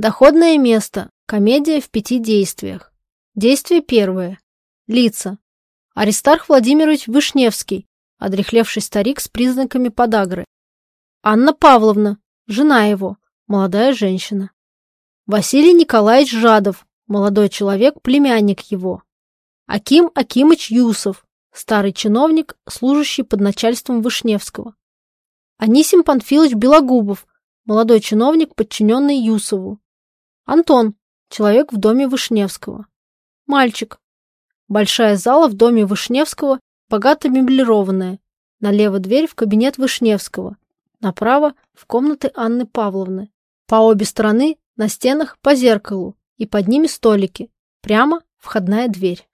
Доходное место. Комедия в пяти действиях. Действие первое. Лица. Аристарх Владимирович Вышневский, одрехлевший старик с признаками подагры. Анна Павловна, жена его, молодая женщина. Василий Николаевич Жадов, молодой человек, племянник его. Аким Акимыч Юсов, старый чиновник, служащий под начальством Вышневского. Анисим Панфилович Белогубов, молодой чиновник, подчиненный Юсову. Антон, человек в доме Вышневского. Мальчик. Большая зала в доме Вышневского, богато меблированная. Налево дверь в кабинет Вышневского. Направо в комнаты Анны Павловны. По обе стороны на стенах по зеркалу и под ними столики. Прямо входная дверь.